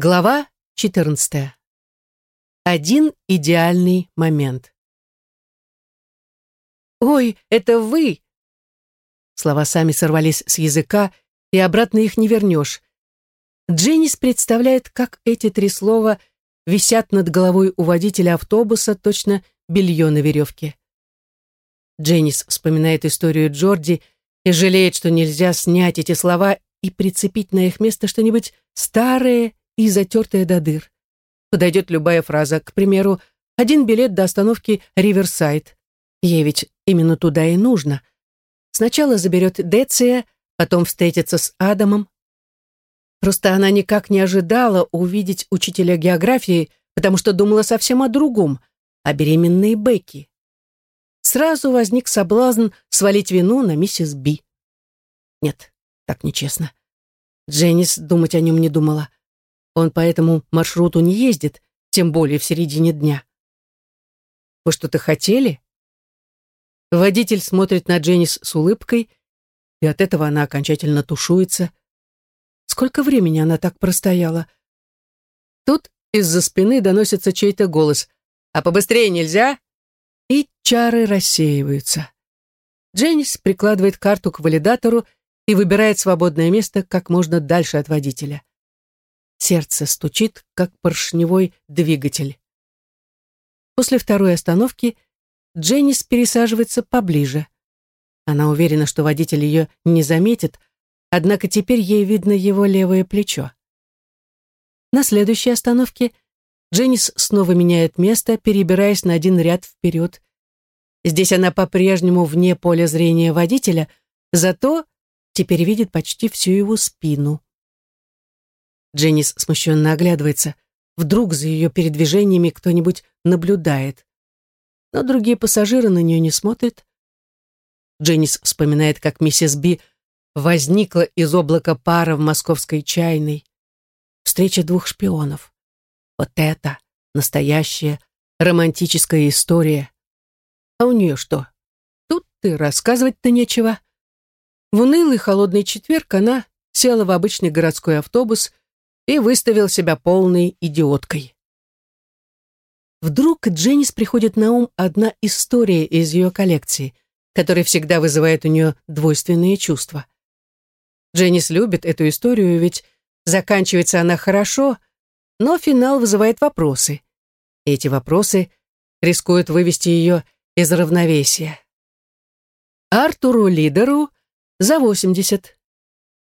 Глава 14. Один идеальный момент. «Ой, это вы!» Слова сами сорвались с языка, и обратно их не вернешь. Дженнис представляет, как эти три слова висят над головой у водителя автобуса, точно белье на веревке. Дженнис вспоминает историю Джорди и жалеет, что нельзя снять эти слова и прицепить на их место что-нибудь старое и затертая до дыр. Подойдет любая фраза, к примеру, один билет до остановки Риверсайд. Ей ведь именно туда и нужно. Сначала заберет Деция, потом встретится с Адамом. Просто она никак не ожидала увидеть учителя географии, потому что думала совсем о другом, о беременной Бекки. Сразу возник соблазн свалить вину на миссис Би. Нет, так нечестно. Дженнис думать о нем не думала. Он по этому маршруту не ездит, тем более в середине дня. «Вы что-то хотели?» Водитель смотрит на Дженнис с улыбкой, и от этого она окончательно тушуется. Сколько времени она так простояла? Тут из-за спины доносится чей-то голос. «А побыстрее нельзя?» И чары рассеиваются. Дженнис прикладывает карту к валидатору и выбирает свободное место как можно дальше от водителя. Сердце стучит, как поршневой двигатель. После второй остановки Дженнис пересаживается поближе. Она уверена, что водитель ее не заметит, однако теперь ей видно его левое плечо. На следующей остановке Дженнис снова меняет место, перебираясь на один ряд вперед. Здесь она по-прежнему вне поля зрения водителя, зато теперь видит почти всю его спину. Дженнис смущенно оглядывается. Вдруг за ее передвижениями кто-нибудь наблюдает. Но другие пассажиры на нее не смотрят. Дженнис вспоминает, как миссис Би возникла из облака пара в московской чайной. Встреча двух шпионов. Вот это настоящая романтическая история. А у нее что? Тут ты рассказывать-то нечего. В унылый холодный четверг она села в обычный городской автобус и выставил себя полной идиоткой. Вдруг Дженнис приходит на ум одна история из ее коллекции, которая всегда вызывает у нее двойственные чувства. Дженнис любит эту историю, ведь заканчивается она хорошо, но финал вызывает вопросы. Эти вопросы рискуют вывести ее из равновесия. Артуру Лидеру за 80.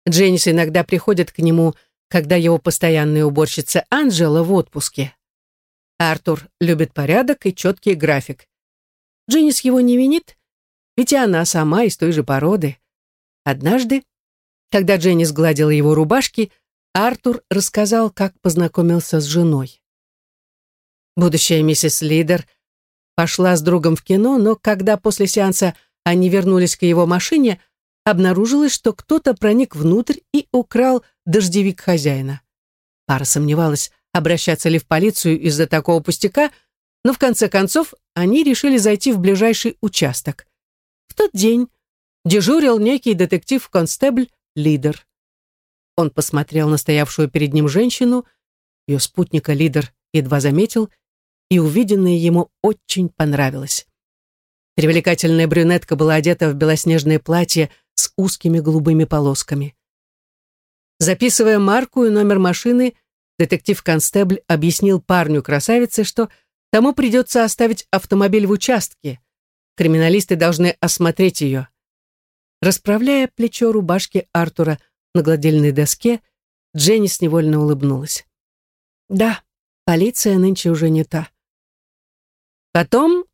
Дженнис иногда приходит к нему когда его постоянная уборщица Анжела в отпуске. Артур любит порядок и четкий график. Дженнис его не винит, ведь и она сама из той же породы. Однажды, когда Дженнис гладила его рубашки, Артур рассказал, как познакомился с женой. Будущая миссис Лидер пошла с другом в кино, но когда после сеанса они вернулись к его машине, обнаружилось, что кто-то проник внутрь и украл дождевик хозяина. Пара сомневалась, обращаться ли в полицию из-за такого пустяка, но в конце концов они решили зайти в ближайший участок. В тот день дежурил некий детектив-констебль Лидер. Он посмотрел на стоявшую перед ним женщину, ее спутника Лидер едва заметил, и увиденное ему очень понравилось. Привлекательная брюнетка была одета в белоснежное платье с узкими голубыми полосками. Записывая марку и номер машины, детектив-констебль объяснил парню-красавице, что тому придется оставить автомобиль в участке. Криминалисты должны осмотреть ее. Расправляя плечо рубашки Артура на гладильной доске, Дженнис невольно улыбнулась. Да, полиция нынче уже не та. Потом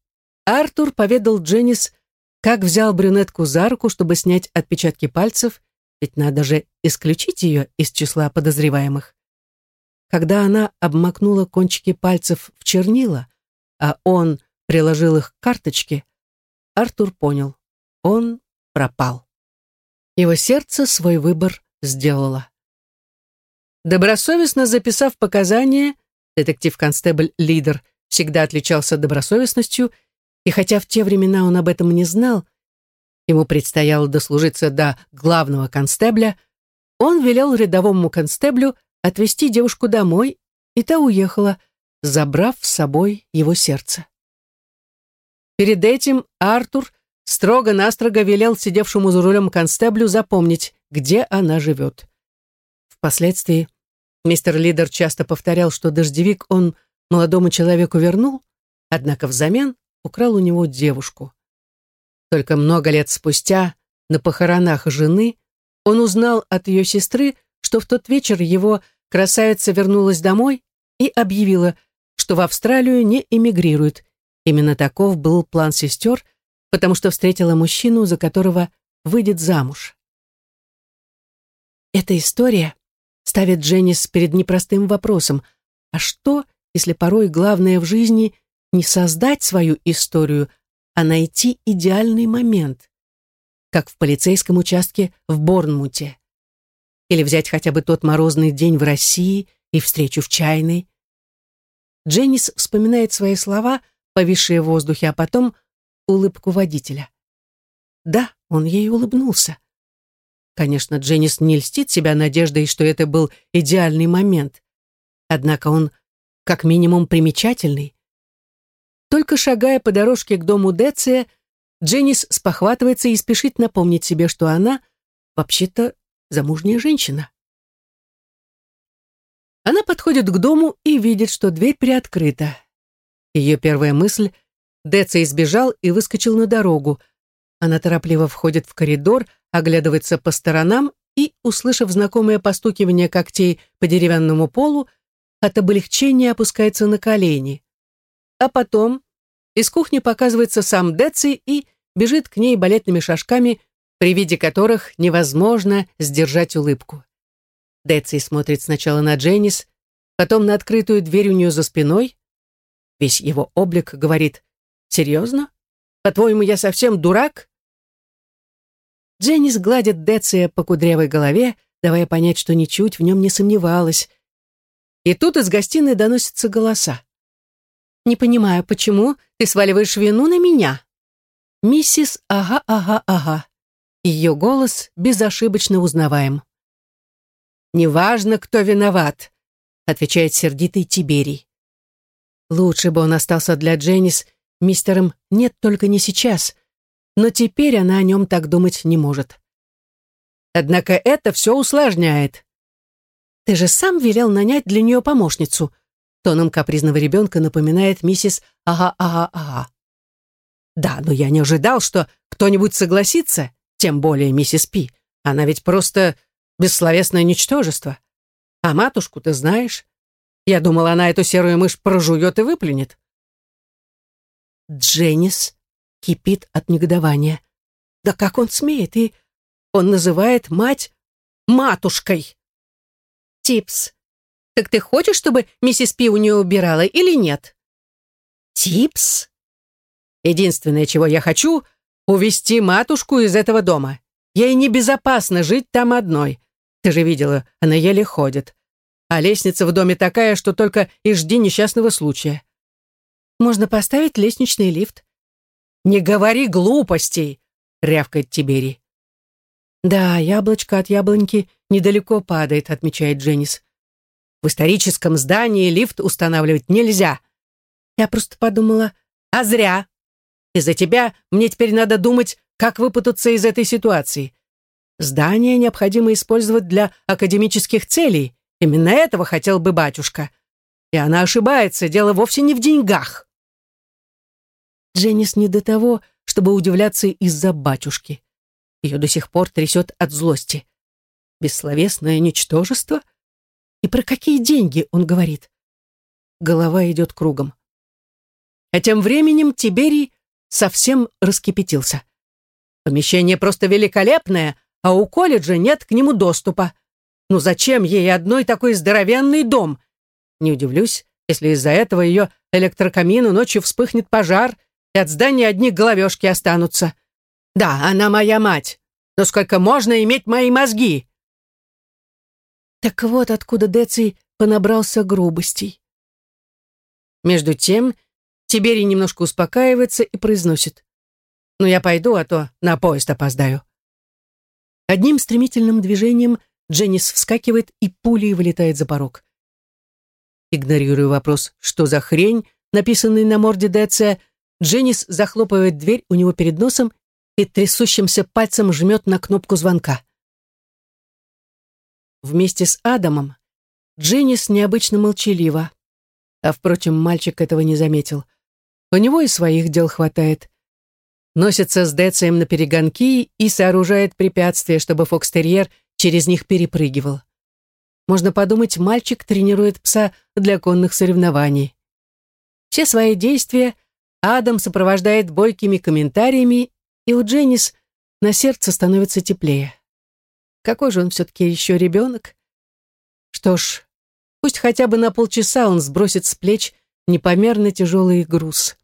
Артур поведал Дженнис, как взял брюнетку за руку, чтобы снять отпечатки пальцев, ведь надо же исключить ее из числа подозреваемых. Когда она обмакнула кончики пальцев в чернила, а он приложил их к карточке, Артур понял, он пропал. Его сердце свой выбор сделало. Добросовестно записав показания, детектив-констебль Лидер всегда отличался добросовестностью и хотя в те времена он об этом не знал, ему предстояло дослужиться до главного констебля, он велел рядовому констеблю отвезти девушку домой, и та уехала, забрав с собой его сердце. Перед этим Артур строго-настрого велел сидевшему за рулем констеблю запомнить, где она живет. Впоследствии мистер Лидер часто повторял, что дождевик он молодому человеку вернул, однако взамен украл у него девушку. Только много лет спустя, на похоронах жены, он узнал от ее сестры, что в тот вечер его красавица вернулась домой и объявила, что в Австралию не эмигрирует. Именно таков был план сестер, потому что встретила мужчину, за которого выйдет замуж. Эта история ставит Дженнис перед непростым вопросом, а что, если порой главное в жизни не создать свою историю, а найти идеальный момент, как в полицейском участке в Борнмуте. Или взять хотя бы тот морозный день в России и встречу в чайной. Дженнис вспоминает свои слова, повисшие в воздухе, а потом улыбку водителя. Да, он ей улыбнулся. Конечно, Дженнис не льстит себя надеждой, что это был идеальный момент. Однако он как минимум примечательный. Только шагая по дорожке к дому Деция, Дженнис спохватывается и спешит напомнить себе, что она, вообще-то, замужняя женщина. Она подходит к дому и видит, что дверь приоткрыта. Ее первая мысль — Деца избежал и выскочил на дорогу. Она торопливо входит в коридор, оглядывается по сторонам и, услышав знакомое постукивание когтей по деревянному полу, от облегчения опускается на колени. А потом из кухни показывается сам Деци и бежит к ней балетными шажками, при виде которых невозможно сдержать улыбку. Деци смотрит сначала на Дженнис, потом на открытую дверь у нее за спиной. Весь его облик говорит «Серьезно? По-твоему, я совсем дурак?» Дженнис гладит Деция по кудрявой голове, давая понять, что ничуть в нем не сомневалась. И тут из гостиной доносятся голоса. Не понимаю, почему ты сваливаешь вину на меня?» «Миссис Ага-Ага-Ага». Ее голос безошибочно узнаваем. «Неважно, кто виноват», — отвечает сердитый Тиберий. Лучше бы он остался для Дженнис мистером «нет, только не сейчас», но теперь она о нем так думать не может. Однако это все усложняет. «Ты же сам велел нанять для нее помощницу», Тоном капризного ребенка напоминает миссис «Ага-ага-ага». «Да, но я не ожидал, что кто-нибудь согласится, тем более миссис Пи. Она ведь просто бессловесное ничтожество. А матушку ты знаешь. Я думал, она эту серую мышь прожует и выплюнет». Дженнис кипит от негодования. «Да как он смеет? И он называет мать матушкой!» «Типс, так ты хочешь, чтобы миссис Пи у нее убирала или нет? Типс? Единственное, чего я хочу, увести матушку из этого дома. Ей небезопасно жить там одной. Ты же видела, она еле ходит. А лестница в доме такая, что только и жди несчастного случая. Можно поставить лестничный лифт. Не говори глупостей, рявкает Тибери. Да, яблочко от яблоньки недалеко падает, отмечает Дженнис. В историческом здании лифт устанавливать нельзя. Я просто подумала, а зря. Из-за тебя мне теперь надо думать, как выпутаться из этой ситуации. Здание необходимо использовать для академических целей. Именно этого хотел бы батюшка. И она ошибается, дело вовсе не в деньгах. Дженнис не до того, чтобы удивляться из-за батюшки. Ее до сих пор трясет от злости. Бессловесное ничтожество — и про какие деньги он говорит? Голова идет кругом. А тем временем Тиберий совсем раскипятился. Помещение просто великолепное, а у колледжа нет к нему доступа. Ну зачем ей одной такой здоровенный дом? Не удивлюсь, если из-за этого ее электрокамину ночью вспыхнет пожар, и от здания одни головешки останутся. Да, она моя мать, но сколько можно иметь мои мозги? Так вот откуда Деций понабрался грубостей. Между тем, Тиберий немножко успокаивается и произносит. «Ну, я пойду, а то на поезд опоздаю». Одним стремительным движением Дженнис вскакивает и пулей вылетает за порог. Игнорируя вопрос «что за хрень?», написанный на морде ДЦ, Дженнис захлопывает дверь у него перед носом и трясущимся пальцем жмет на кнопку звонка. Вместе с Адамом Дженнис необычно молчалива. А, впрочем, мальчик этого не заметил. У него и своих дел хватает. Носится с Децием на перегонки и сооружает препятствия, чтобы фокстерьер через них перепрыгивал. Можно подумать, мальчик тренирует пса для конных соревнований. Все свои действия Адам сопровождает бойкими комментариями, и у Дженнис на сердце становится теплее. Какой же он все-таки еще ребенок? Что ж, пусть хотя бы на полчаса он сбросит с плеч непомерно тяжелый груз.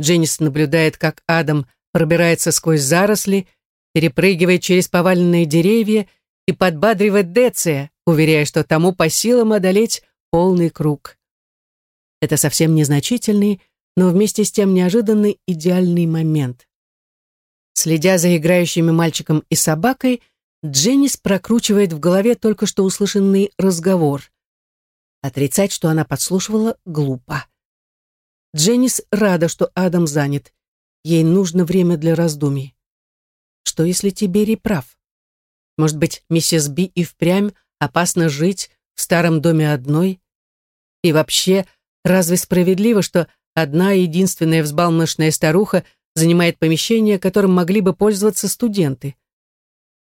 Дженнис наблюдает, как Адам пробирается сквозь заросли, перепрыгивает через поваленные деревья и подбадривает Деция, уверяя, что тому по силам одолеть полный круг. Это совсем незначительный, но вместе с тем неожиданный идеальный момент. Следя за играющими мальчиком и собакой, Дженнис прокручивает в голове только что услышанный разговор. Отрицать, что она подслушивала, глупо. Дженнис рада, что Адам занят. Ей нужно время для раздумий. Что, если Тиберий прав? Может быть, миссис Би и впрямь опасно жить в старом доме одной? И вообще, разве справедливо, что одна единственная взбалмошная старуха занимает помещение, которым могли бы пользоваться студенты?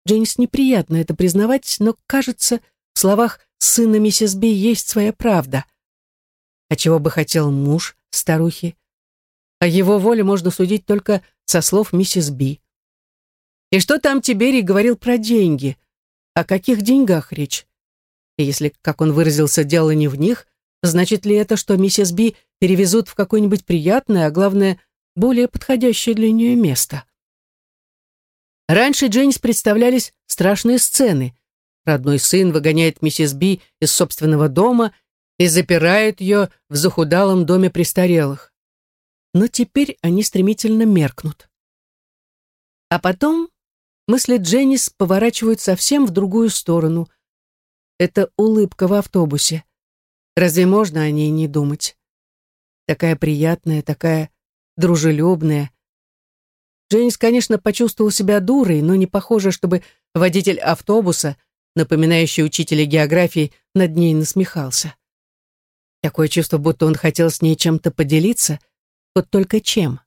Дженнис неприятно это признавать, но, кажется, в словах сына миссис Би есть своя правда. А чего бы хотел муж старухи? О его воле можно судить только со слов миссис Би. И что там Тиберий говорил про деньги? О каких деньгах речь? И если, как он выразился, дело не в них, значит ли это, что миссис Би перевезут в какое-нибудь приятное, а главное, более подходящее для нее место? Раньше Дженнис представлялись страшные сцены. Родной сын выгоняет миссис Би из собственного дома и запирает ее в захудалом доме престарелых. Но теперь они стремительно меркнут. А потом мысли Дженнис поворачивают совсем в другую сторону. Это улыбка в автобусе. Разве можно о ней не думать? Такая приятная, такая дружелюбная, Дженнис, конечно, почувствовал себя дурой, но не похоже, чтобы водитель автобуса, напоминающий учителя географии, над ней насмехался. Такое чувство, будто он хотел с ней чем-то поделиться, вот только чем.